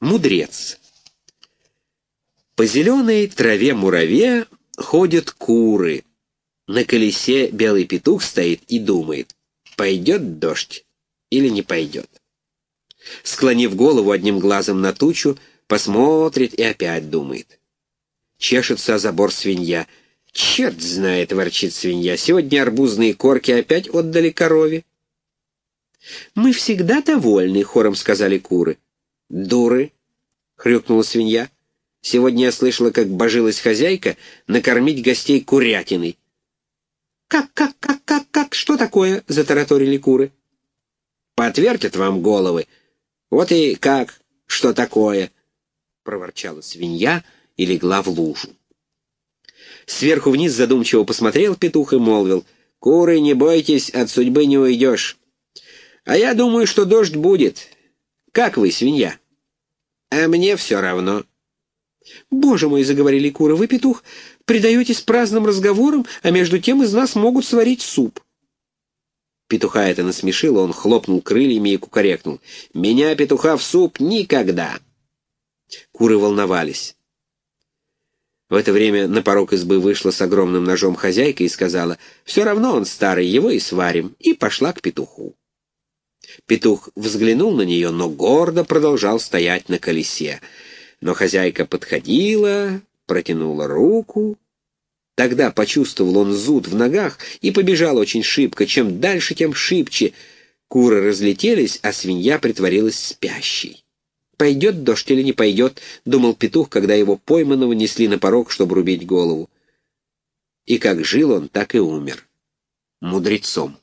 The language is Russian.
Мудрец. По зеленой траве-мураве ходят куры. На колесе белый петух стоит и думает, пойдет дождь или не пойдет. Склонив голову одним глазом на тучу, посмотрит и опять думает. Чешется о забор свинья. «Черт знает», — ворчит свинья, — «сегодня арбузные корки опять отдали корове». «Мы всегда довольны», — хором сказали куры. «Дуры!» — хрюкнула свинья. «Сегодня я слышала, как божилась хозяйка накормить гостей курятиной». «Как, как, как, как, как? Что такое?» — затараторили куры. «Поотвертят вам головы. Вот и как, что такое?» — проворчала свинья и легла в лужу. Сверху вниз задумчиво посмотрел петух и молвил, «Куры, не бойтесь, от судьбы не уйдешь. А я думаю, что дождь будет. Как вы, свинья?» «А мне все равно». «Боже мой!» — заговорили куры. «Вы, петух, предаетесь праздным разговорам, а между тем из нас могут сварить суп». Петуха это насмешило, он хлопнул крыльями и кукарекнул. «Меня, петуха, в суп никогда!» Куры волновались. В это время на порог избы вышла с огромным ножом хозяйка и сказала, «Все равно он старый, его и сварим», и пошла к петуху. Петух взглянул на нее, но гордо продолжал стоять на колесе. Но хозяйка подходила, протянула руку. Тогда почувствовал он зуд в ногах и побежал очень шибко. Чем дальше, тем шибче. Куры разлетелись, а свинья притворилась спящей. «Пойдет дождь или не пойдет?» — думал петух, когда его пойманного несли на порог, чтобы рубить голову. И как жил он, так и умер. Мудрецом.